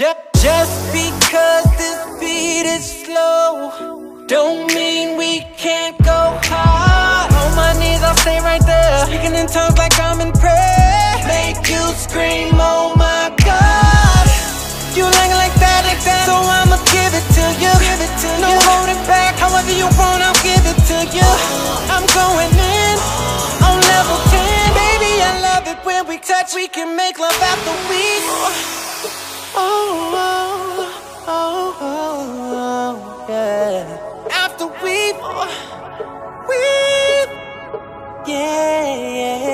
Just, because this beat is slow, don't mean we can't go hard. On my knees, I'll stay right there. Speaking in tongues like I'm in prayer. Make you scream, oh my God. You like like that, like that. So I'ma give it to you. Give it to no you. holding back. However you want, I'll give it to you. I'm going in on level 10. Baby, I love it when we touch. We can make love after we. Oh, oh, oh, oh, oh, yeah. After we, we, yeah.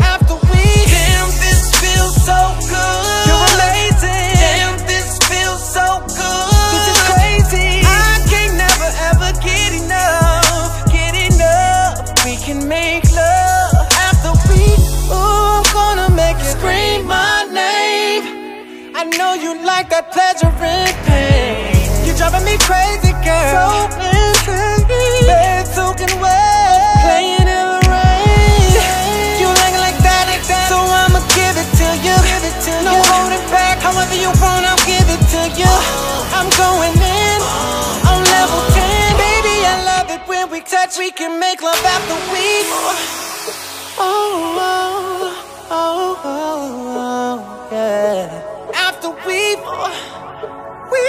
After we, damn, this feels so good. You're I know you like that pleasure in pain. You're driving me crazy, girl. So insane. Bed soaking wet. Playing in the rain. You it like that, like that. So I'ma give it to you. Give it to no you. holding back. However you want, I'll give it to you. I'm going in on level 10. Baby, I love it when we touch. We can make love after we. Oh, oh, oh, oh, oh, yeah. After we, we,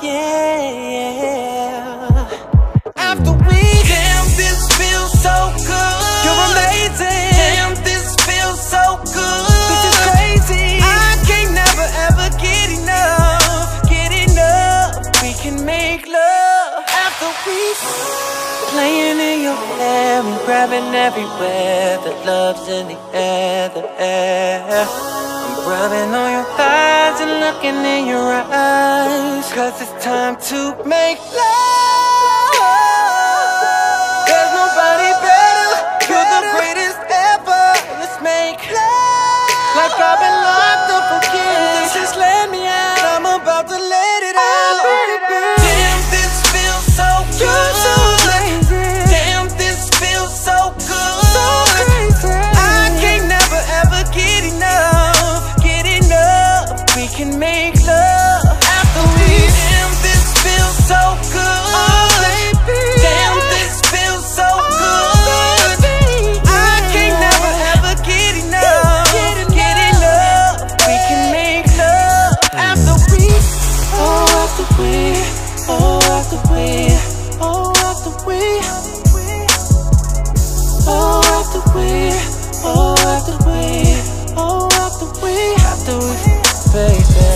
yeah. After we, damn, this feels so good. You're amazing. Damn, this feels so good. This is crazy. I can never ever get enough, get enough. We can make love after we. Playing in your hair and grabbing everywhere. The love's in the air, the air. Rubbing on your thighs and looking in your eyes. Cause it's time to make love. Oh, after we. Oh, after we. Oh, after we. Oh, oh, oh, after we, baby.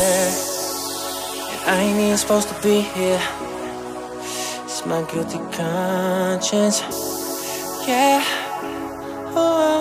And I ain't even supposed to be here. It's my guilty conscience. Yeah. Oh,